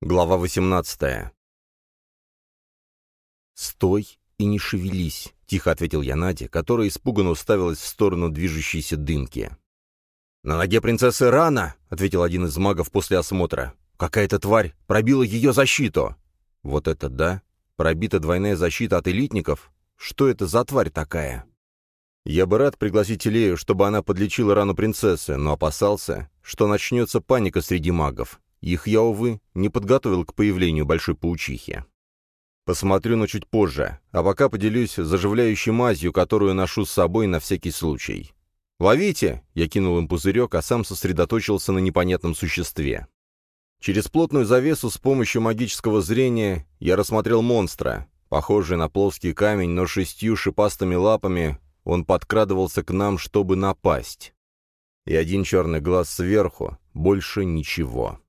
Глава 18 «Стой и не шевелись», — тихо ответил я Наде, которая испуганно уставилась в сторону движущейся дымки. «На ноге принцессы рана», — ответил один из магов после осмотра. «Какая-то тварь пробила ее защиту». «Вот это да! Пробита двойная защита от элитников? Что это за тварь такая?» Я бы рад пригласить Илею, чтобы она подлечила рану принцессы, но опасался, что начнется паника среди магов, их я, увы, не подготовил к появлению большой паучихи. Посмотрю, но чуть позже, а пока поделюсь заживляющей мазью, которую ношу с собой на всякий случай. «Ловите!» — я кинул им пузырек, а сам сосредоточился на непонятном существе. Через плотную завесу с помощью магического зрения я рассмотрел монстра. Похожий на плоский камень, но шестью шипастыми лапами, он подкрадывался к нам, чтобы напасть. И один черный глаз сверху, больше ничего.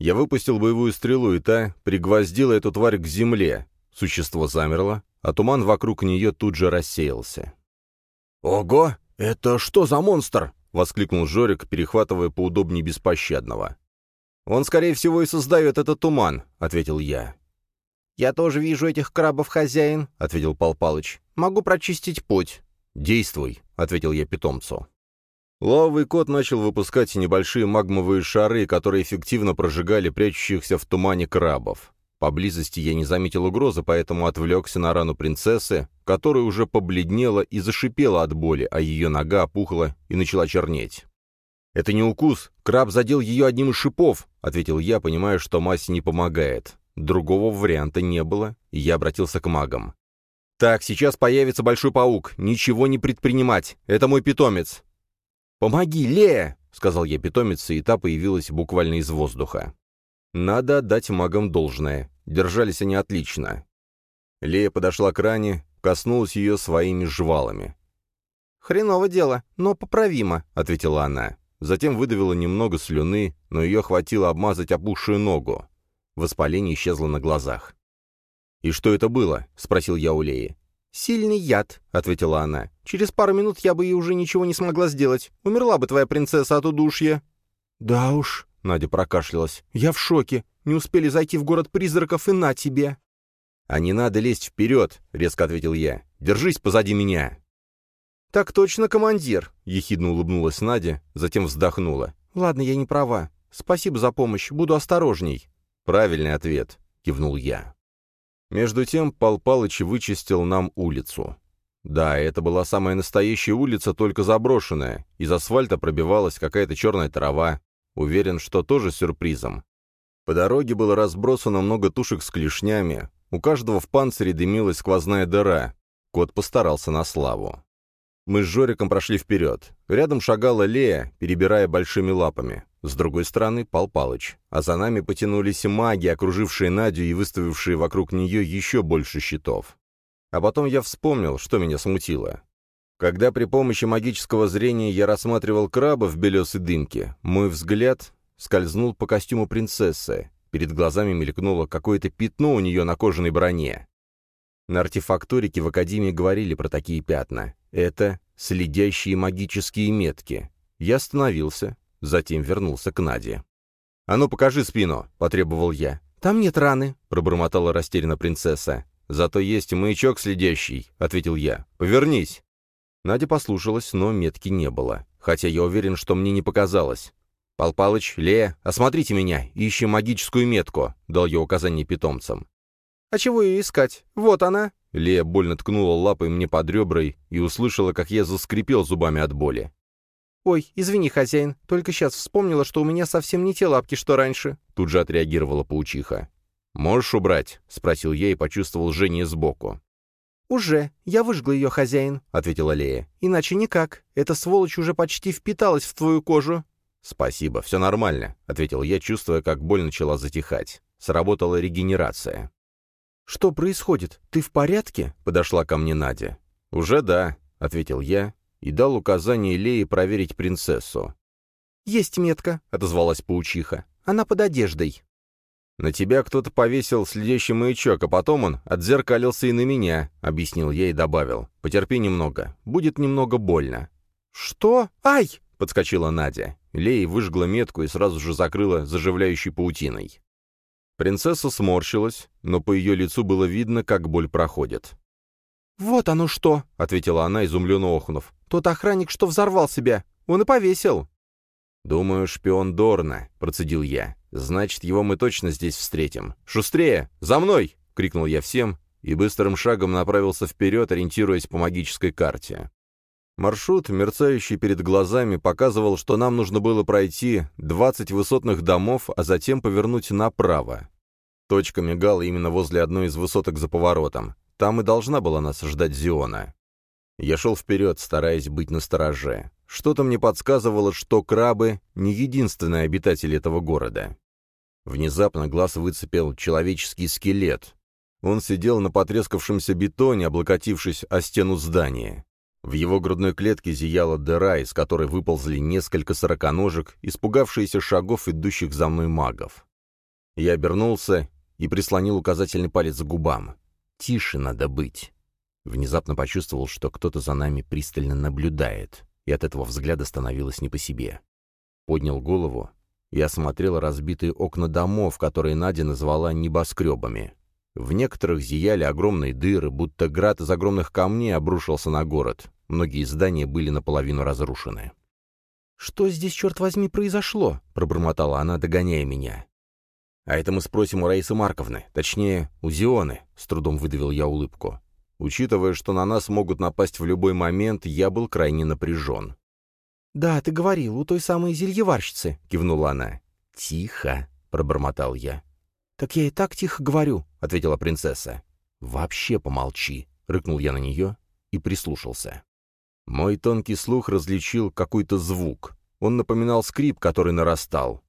Я выпустил боевую стрелу, и та пригвоздила эту тварь к земле. Существо замерло, а туман вокруг нее тут же рассеялся. «Ого! Это что за монстр?» — воскликнул Жорик, перехватывая поудобнее беспощадного. «Он, скорее всего, и создает этот туман», — ответил я. «Я тоже вижу этих крабов, хозяин», — ответил Пал Палыч. «Могу прочистить путь». «Действуй», — ответил я питомцу. Лавовый кот начал выпускать небольшие магмовые шары, которые эффективно прожигали прячущихся в тумане крабов. Поблизости я не заметил угрозы, поэтому отвлекся на рану принцессы, которая уже побледнела и зашипела от боли, а ее нога опухла и начала чернеть. «Это не укус, краб задел ее одним из шипов», — ответил я, понимая, что мазь не помогает. Другого варианта не было, и я обратился к магам. «Так, сейчас появится большой паук. Ничего не предпринимать. Это мой питомец. «Помоги, Лея!» — сказал я питомице, и та появилась буквально из воздуха. Надо отдать магам должное. Держались они отлично. Лея подошла к ране, коснулась ее своими жвалами. «Хреново дело, но поправимо», — ответила она. Затем выдавила немного слюны, но ее хватило обмазать опухшую ногу. Воспаление исчезло на глазах. «И что это было?» — спросил я у Леи. «Сильный яд», — ответила она. «Через пару минут я бы и уже ничего не смогла сделать. Умерла бы твоя принцесса от удушья». «Да уж», — Надя прокашлялась, — «я в шоке. Не успели зайти в город призраков и на тебе». «А не надо лезть вперед», — резко ответил я. «Держись позади меня». «Так точно, командир», — ехидно улыбнулась Надя, затем вздохнула. «Ладно, я не права. Спасибо за помощь. Буду осторожней». «Правильный ответ», — кивнул я. Между тем Пал Палыч вычистил нам улицу. Да, это была самая настоящая улица, только заброшенная. Из асфальта пробивалась какая-то черная трава. Уверен, что тоже сюрпризом. По дороге было разбросано много тушек с клешнями. У каждого в панцире дымилась сквозная дыра. Кот постарался на славу. Мы с Жориком прошли вперед. Рядом шагала Лея, перебирая большими лапами. С другой стороны — Пал Палыч. А за нами потянулись маги, окружившие Надю и выставившие вокруг нее еще больше щитов. А потом я вспомнил, что меня смутило. Когда при помощи магического зрения я рассматривал краба в белесой дымке, мой взгляд скользнул по костюму принцессы. Перед глазами мелькнуло какое-то пятно у нее на кожаной броне. На артефакторике в Академии говорили про такие пятна. Это следящие магические метки. Я остановился, затем вернулся к Наде. «А ну, покажи спину!» — потребовал я. «Там нет раны», — пробормотала растерянно принцесса. «Зато есть маячок следящий», — ответил я. «Повернись!» Надя послушалась, но метки не было. Хотя я уверен, что мне не показалось. «Пал Палыч, Лея, осмотрите меня, ищем магическую метку», — дал я указание питомцам. «А чего ее искать? Вот она!» Лея больно ткнула лапой мне под реброй и услышала, как я заскрипел зубами от боли. «Ой, извини, хозяин, только сейчас вспомнила, что у меня совсем не те лапки, что раньше», — тут же отреагировала паучиха. «Можешь убрать?» — спросил я и почувствовал жжение сбоку. «Уже. Я выжгла ее, хозяин», — ответила Лея. «Иначе никак. Эта сволочь уже почти впиталась в твою кожу». «Спасибо, все нормально», — ответил я, чувствуя, как боль начала затихать. Сработала регенерация. «Что происходит? Ты в порядке?» — подошла ко мне Надя. «Уже да», — ответил я и дал указание Лее проверить принцессу. «Есть метка», — отозвалась паучиха. «Она под одеждой». «На тебя кто-то повесил следящий маячок, а потом он отзеркалился и на меня», — объяснил я и добавил. «Потерпи немного. Будет немного больно». «Что? Ай!» — подскочила Надя. Лея выжгла метку и сразу же закрыла заживляющей паутиной. Принцесса сморщилась, но по ее лицу было видно, как боль проходит. «Вот оно что!» — ответила она, изумленно охнув. «Тот охранник, что взорвал себя, он и повесил!» «Думаю, шпион Дорна», — процедил я. «Значит, его мы точно здесь встретим. Шустрее! За мной!» — крикнул я всем и быстрым шагом направился вперед, ориентируясь по магической карте. Маршрут, мерцающий перед глазами, показывал, что нам нужно было пройти 20 высотных домов, а затем повернуть направо. Точка мигала именно возле одной из высоток за поворотом. Там и должна была нас ждать Зиона. Я шел вперед, стараясь быть настороже. Что-то мне подсказывало, что крабы — не единственные обитатели этого города. Внезапно глаз выцепил человеческий скелет. Он сидел на потрескавшемся бетоне, облокотившись о стену здания. В его грудной клетке зияла дыра, из которой выползли несколько сороконожек, испугавшиеся шагов идущих за мной магов. Я обернулся и прислонил указательный палец к губам. «Тише надо быть». Внезапно почувствовал, что кто-то за нами пристально наблюдает, и от этого взгляда становилось не по себе. Поднял голову и осмотрел разбитые окна домов, которые Надя назвала небоскребами. В некоторых зияли огромные дыры, будто град из огромных камней обрушился на город. Многие здания были наполовину разрушены. «Что здесь, черт возьми, произошло?» — пробормотала она, догоняя меня. «А это мы спросим у Раисы Марковны, точнее, у Зионы», — с трудом выдавил я улыбку. Учитывая, что на нас могут напасть в любой момент, я был крайне напряжен. «Да, ты говорил, у той самой зельеварщицы», — кивнула она. «Тихо», — пробормотал я. «Так я и так тихо говорю», — ответила принцесса. «Вообще помолчи», — рыкнул я на нее и прислушался. Мой тонкий слух различил какой-то звук. Он напоминал скрип, который нарастал.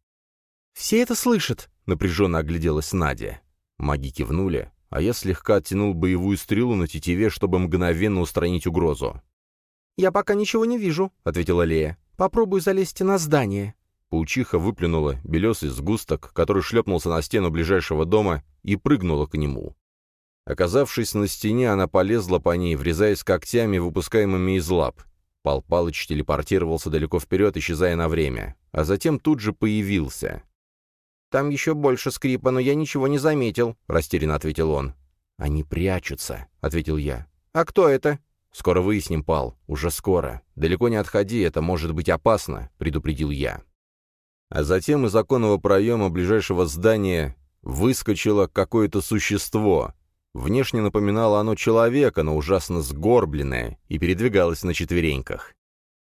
«Все это слышат», — напряженно огляделась Надя. Маги кивнули, а я слегка оттянул боевую стрелу на тетиве, чтобы мгновенно устранить угрозу. «Я пока ничего не вижу», — ответила Лея. «Попробуй залезть на здание». Паучиха выплюнула белесый сгусток, который шлепнулся на стену ближайшего дома и прыгнула к нему. Оказавшись на стене, она полезла по ней, врезаясь когтями, выпускаемыми из лап. Пал Палыч телепортировался далеко вперед, исчезая на время, а затем тут же появился. «Там еще больше скрипа, но я ничего не заметил», — растерянно ответил он. «Они прячутся», — ответил я. «А кто это?» «Скоро выясним, Пал. Уже скоро. Далеко не отходи, это может быть опасно», — предупредил я. А затем из оконного проема ближайшего здания выскочило какое-то существо. Внешне напоминало оно человека, но ужасно сгорбленное, и передвигалось на четвереньках.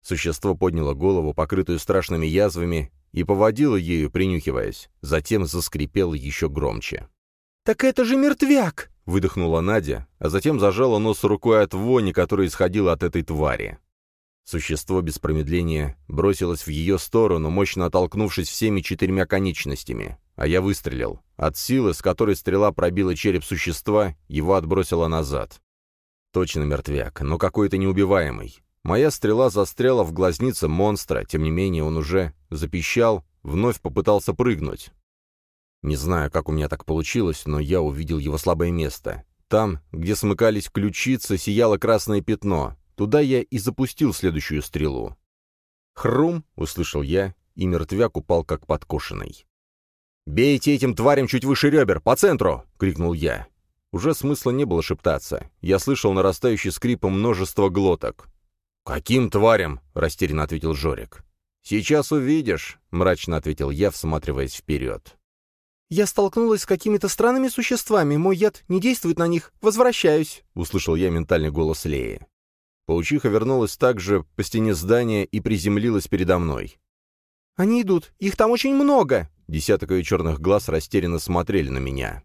Существо подняло голову, покрытую страшными язвами, и поводило ею, принюхиваясь. Затем заскрипело еще громче. «Так это же мертвяк!» — выдохнула Надя, а затем зажала нос рукой от вони, которая исходила от этой твари. Существо без промедления бросилось в ее сторону, мощно оттолкнувшись всеми четырьмя конечностями. А я выстрелил. От силы, с которой стрела пробила череп существа, его отбросило назад. Точно мертвяк, но какой-то неубиваемый. Моя стрела застряла в глазнице монстра, тем не менее он уже запищал, вновь попытался прыгнуть. Не знаю, как у меня так получилось, но я увидел его слабое место. Там, где смыкались ключицы, сияло красное пятно. Туда я и запустил следующую стрелу. «Хрум!» — услышал я, и мертвяк упал как подкошенный. «Бейте этим тварям чуть выше ребер, по центру!» — крикнул я. Уже смысла не было шептаться. Я слышал нарастающий скрип множества глоток. «Каким тварям?» — растерянно ответил Жорик. «Сейчас увидишь», — мрачно ответил я, всматриваясь вперед. «Я столкнулась с какими-то странными существами. Мой яд не действует на них. Возвращаюсь», — услышал я ментальный голос Леи. Паучиха вернулась также по стене здания и приземлилась передо мной. «Они идут, их там очень много!» Десяток ее черных глаз растерянно смотрели на меня.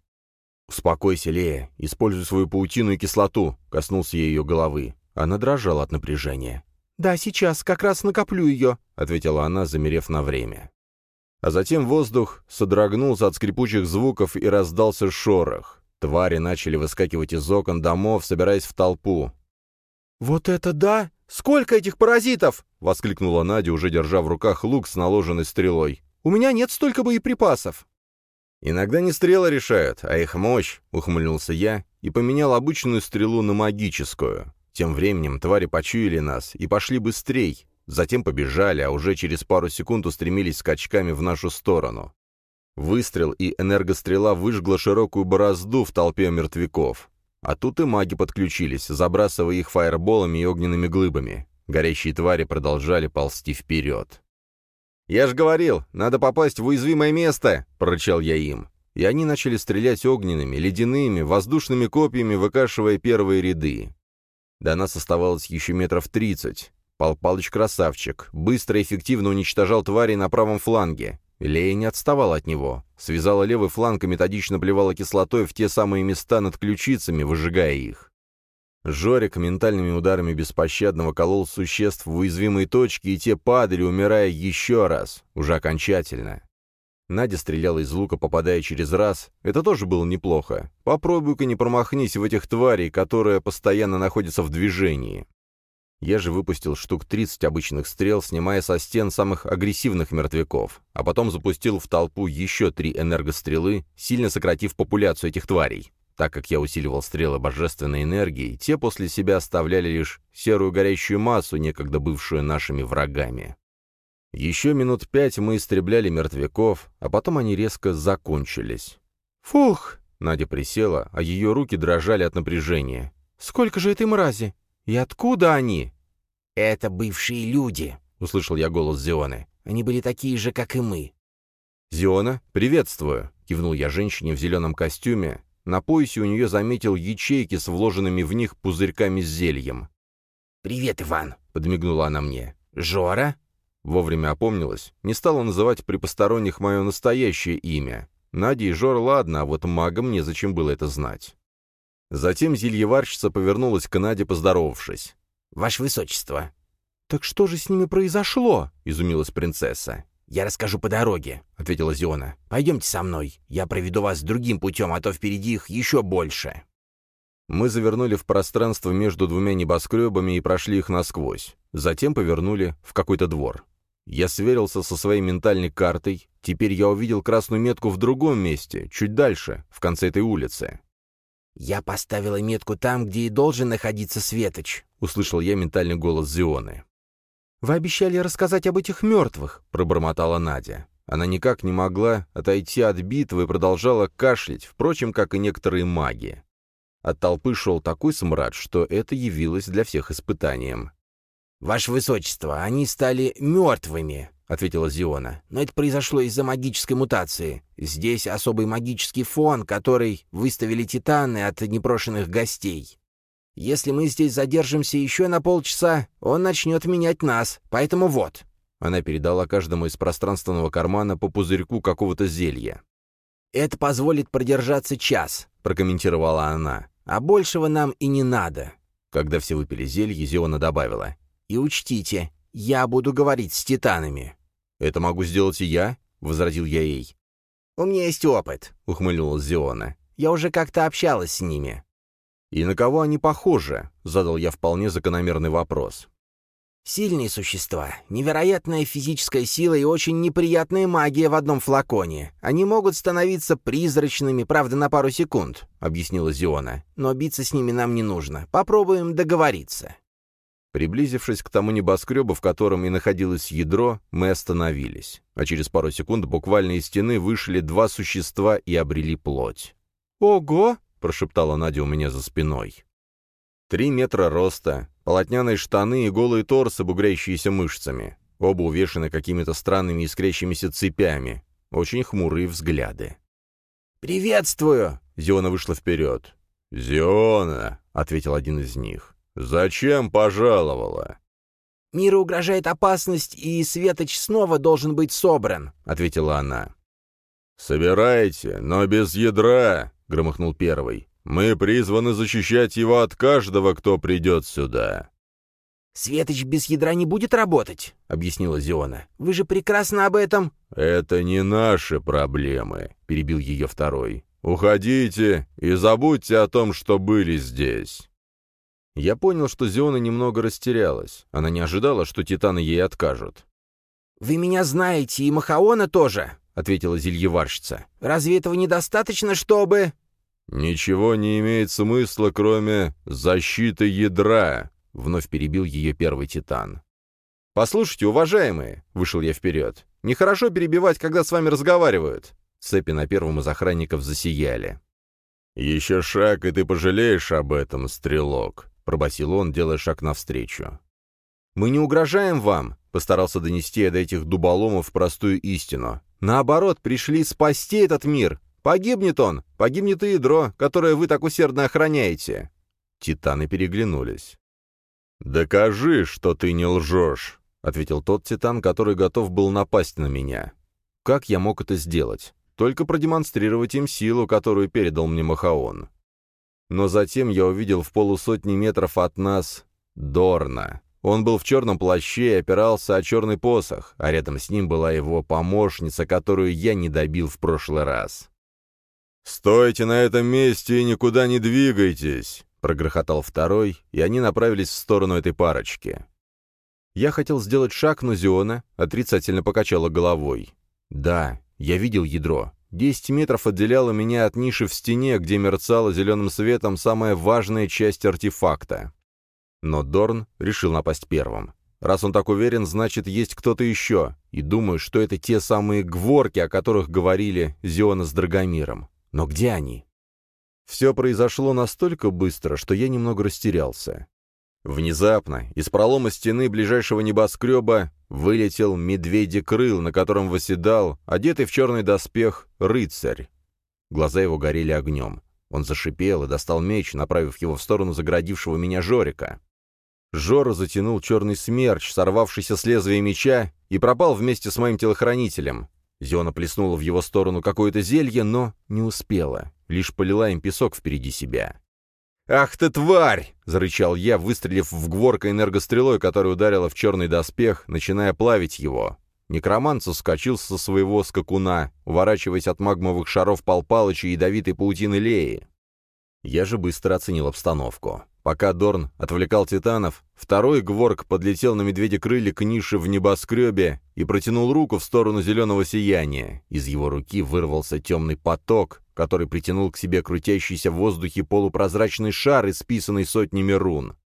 «Успокойся, Лея, используй свою паутину и кислоту», — коснулся я ее головы. Она дрожала от напряжения. «Да, сейчас, как раз накоплю ее», — ответила она, замерев на время. А затем воздух содрогнулся от скрипучих звуков и раздался шорох. Твари начали выскакивать из окон домов, собираясь в толпу. «Вот это да! Сколько этих паразитов!» — воскликнула Надя, уже держа в руках лук с наложенной стрелой. «У меня нет столько боеприпасов!» «Иногда не стрелы решают, а их мощь», — ухмыльнулся я и поменял обычную стрелу на магическую. Тем временем твари почуяли нас и пошли быстрей, затем побежали, а уже через пару секунд устремились скачками в нашу сторону. Выстрел и энергострела выжгла широкую борозду в толпе мертвяков. А тут и маги подключились, забрасывая их фаерболами и огненными глыбами. Горящие твари продолжали ползти вперед. «Я же говорил, надо попасть в уязвимое место!» — прорычал я им. И они начали стрелять огненными, ледяными, воздушными копьями, выкашивая первые ряды. До нас оставалось еще метров тридцать. Пал Палыч красавчик, быстро и эффективно уничтожал твари на правом фланге. Лея не отставала от него. Связала левый фланг и методично плевала кислотой в те самые места над ключицами, выжигая их. Жорик ментальными ударами беспощадного колол существ в уязвимые точки, и те падали, умирая еще раз, уже окончательно. Надя стреляла из лука, попадая через раз. Это тоже было неплохо. Попробуй-ка не промахнись в этих тварей, которые постоянно находятся в движении. Я же выпустил штук 30 обычных стрел, снимая со стен самых агрессивных мертвяков, а потом запустил в толпу еще три энергострелы, сильно сократив популяцию этих тварей. Так как я усиливал стрелы божественной энергии, те после себя оставляли лишь серую горящую массу, некогда бывшую нашими врагами. Еще минут пять мы истребляли мертвяков, а потом они резко закончились. «Фух!» — Надя присела, а ее руки дрожали от напряжения. «Сколько же этой мрази? И откуда они?» «Это бывшие люди», — услышал я голос Зионы. «Они были такие же, как и мы». «Зиона, приветствую!» — кивнул я женщине в зеленом костюме, на поясе у нее заметил ячейки с вложенными в них пузырьками с зельем. «Привет, Иван», — подмигнула она мне. «Жора?» Вовремя опомнилась, не стала называть при посторонних мое настоящее имя. Надя и Жор ладно, а вот магам незачем было это знать. Затем зельеварщица повернулась к Наде, поздоровавшись. «Ваше Высочество». «Так что же с ними произошло?» — изумилась принцесса. «Я расскажу по дороге», — ответила Зиона. «Пойдемте со мной. Я проведу вас другим путем, а то впереди их еще больше». Мы завернули в пространство между двумя небоскребами и прошли их насквозь. Затем повернули в какой-то двор. Я сверился со своей ментальной картой. Теперь я увидел красную метку в другом месте, чуть дальше, в конце этой улицы. «Я поставила метку там, где и должен находиться Светоч», — услышал я ментальный голос Зионы. «Вы обещали рассказать об этих мертвых», — пробормотала Надя. Она никак не могла отойти от битвы и продолжала кашлять, впрочем, как и некоторые маги. От толпы шел такой смрад, что это явилось для всех испытанием. «Ваше Высочество, они стали мертвыми», — ответила Зиона. «Но это произошло из-за магической мутации. Здесь особый магический фон, который выставили титаны от непрошенных гостей. Если мы здесь задержимся еще на полчаса, он начнет менять нас, поэтому вот». Она передала каждому из пространственного кармана по пузырьку какого-то зелья. «Это позволит продержаться час», — прокомментировала она. «А большего нам и не надо». Когда все выпили зелье, Зиона добавила. «И учтите, я буду говорить с титанами». «Это могу сделать и я?» — возразил я ей. «У меня есть опыт», — ухмыльнулась Зиона. «Я уже как-то общалась с ними». «И на кого они похожи?» — задал я вполне закономерный вопрос. «Сильные существа, невероятная физическая сила и очень неприятная магия в одном флаконе. Они могут становиться призрачными, правда, на пару секунд», — объяснила Зиона. «Но биться с ними нам не нужно. Попробуем договориться». Приблизившись к тому небоскребу, в котором и находилось ядро, мы остановились. А через пару секунд буквально из стены вышли два существа и обрели плоть. «Ого!» прошептала Надя у меня за спиной. Три метра роста, полотняные штаны и голые торсы, бугрящиеся мышцами. Оба увешаны какими-то странными искрящимися цепями. Очень хмурые взгляды. «Приветствую!» — Зиона вышла вперед. «Зиона!» — ответил один из них. «Зачем пожаловала?» «Миру угрожает опасность, и Светоч снова должен быть собран», — ответила она. «Собирайте, но без ядра», — громыхнул первый. «Мы призваны защищать его от каждого, кто придет сюда». «Светоч без ядра не будет работать», — объяснила Зиона. «Вы же прекрасно об этом...» «Это не наши проблемы», — перебил ее второй. «Уходите и забудьте о том, что были здесь». Я понял, что Зиона немного растерялась. Она не ожидала, что титаны ей откажут. «Вы меня знаете, и Махаона тоже», — ответила зельеварщица. «Разве этого недостаточно, чтобы...» «Ничего не имеет смысла, кроме защиты ядра», — вновь перебил ее первый титан. «Послушайте, уважаемые», — вышел я вперед, — «нехорошо перебивать, когда с вами разговаривают. Цепи на первом из охранников засияли. «Еще шаг, и ты пожалеешь об этом, стрелок», — пробасил он, делая шаг навстречу. «Мы не угрожаем вам», — постарался донести я до этих дуболомов простую истину. «Наоборот, пришли спасти этот мир. Погибнет он, погибнет и ядро, которое вы так усердно охраняете». Титаны переглянулись. «Докажи, что ты не лжешь», — ответил тот титан, который готов был напасть на меня. Как я мог это сделать? Только продемонстрировать им силу, которую передал мне Махаон. Но затем я увидел в полусотни метров от нас Дорна. Он был в черном плаще и опирался о черный посох, а рядом с ним была его помощница, которую я не добил в прошлый раз. «Стойте на этом месте и никуда не двигайтесь!» — прогрохотал второй, и они направились в сторону этой парочки. Я хотел сделать шаг, но Зиона отрицательно покачала головой. «Да, я видел ядро. Десять метров отделяло меня от ниши в стене, где мерцала зеленым светом самая важная часть артефакта. Но Дорн решил напасть первым. Раз он так уверен, значит, есть кто-то еще. И думаю, что это те самые гворки, о которых говорили Зиона с Драгомиром. Но где они? Все произошло настолько быстро, что я немного растерялся. Внезапно из пролома стены ближайшего небоскреба вылетел медведекрыл, на котором восседал, одетый в черный доспех, рыцарь. Глаза его горели огнем. Он зашипел и достал меч, направив его в сторону заградившего меня Жорика. Жора затянул черный смерч, сорвавшийся с лезвия меча, и пропал вместе с моим телохранителем. Зиона плеснула в его сторону какое-то зелье, но не успела, лишь полила им песок впереди себя. «Ах ты, тварь!» — зарычал я, выстрелив в гворка энергострелой, которая ударила в черный доспех, начиная плавить его. Некромант соскочил со своего скакуна, уворачиваясь от магмовых шаров Пал Палыча и ядовитой паутины Леи. Я же быстро оценил обстановку. Пока Дорн отвлекал титанов, второй гворк подлетел на медведя крылья к нише в небоскребе и протянул руку в сторону зеленого сияния. Из его руки вырвался темный поток, который притянул к себе крутящийся в воздухе полупрозрачный шар, исписанный сотнями рун.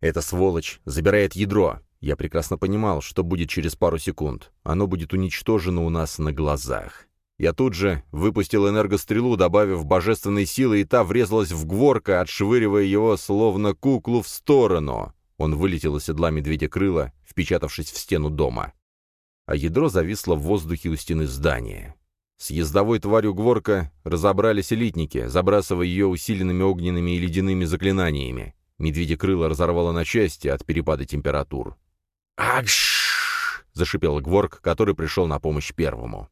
«Эта сволочь забирает ядро!» Я прекрасно понимал, что будет через пару секунд. Оно будет уничтожено у нас на глазах. Я тут же выпустил энергострелу, добавив божественной силы, и та врезалась в Гворка, отшвыривая его, словно куклу, в сторону. Он вылетел из седла медведя крыла, впечатавшись в стену дома. А ядро зависло в воздухе у стены здания. С ездовой тварью Гворка разобрались элитники, забрасывая ее усиленными огненными и ледяными заклинаниями. Медведя крыло разорвало на части от перепада температур. «Акш!» — зашипел Гворк, который пришел на помощь первому.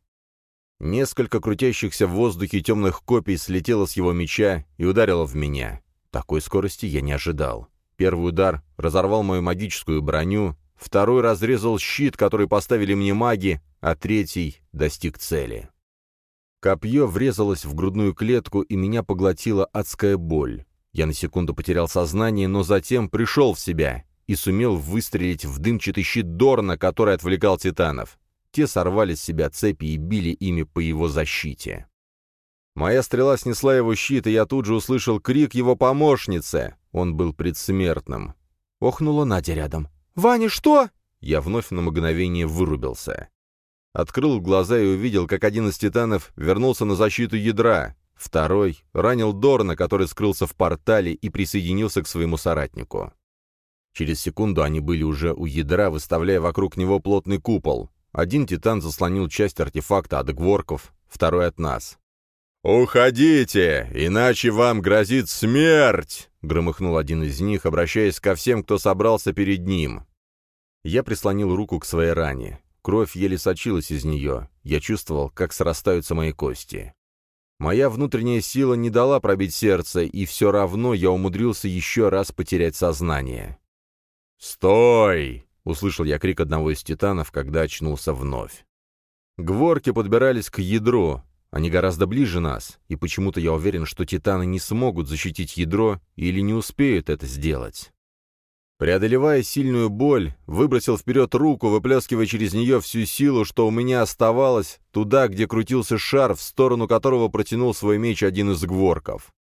Несколько крутящихся в воздухе темных копий слетело с его меча и ударило в меня. Такой скорости я не ожидал. Первый удар разорвал мою магическую броню, второй разрезал щит, который поставили мне маги, а третий достиг цели. Копье врезалось в грудную клетку, и меня поглотила адская боль. Я на секунду потерял сознание, но затем пришел в себя и сумел выстрелить в дымчатый щит Дорна, который отвлекал титанов. Те сорвали с себя цепи и били ими по его защите. Моя стрела снесла его щит, и я тут же услышал крик его помощницы. Он был предсмертным. Охнула Надя рядом. «Ваня, что?» Я вновь на мгновение вырубился. Открыл глаза и увидел, как один из титанов вернулся на защиту ядра. Второй ранил Дорна, который скрылся в портале и присоединился к своему соратнику. Через секунду они были уже у ядра, выставляя вокруг него плотный купол. Один титан заслонил часть артефакта от гворков, второй от нас. «Уходите, иначе вам грозит смерть!» — громыхнул один из них, обращаясь ко всем, кто собрался перед ним. Я прислонил руку к своей ране. Кровь еле сочилась из нее. Я чувствовал, как срастаются мои кости. Моя внутренняя сила не дала пробить сердце, и все равно я умудрился еще раз потерять сознание. «Стой!» Услышал я крик одного из титанов, когда очнулся вновь. Гворки подбирались к ядру. Они гораздо ближе нас, и почему-то я уверен, что титаны не смогут защитить ядро или не успеют это сделать. Преодолевая сильную боль, выбросил вперед руку, выплескивая через нее всю силу, что у меня оставалось, туда, где крутился шар, в сторону которого протянул свой меч один из гворков.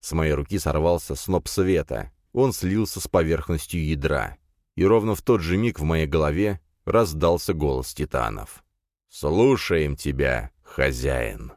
С моей руки сорвался сноп света. Он слился с поверхностью ядра и ровно в тот же миг в моей голове раздался голос титанов. «Слушаем тебя, хозяин.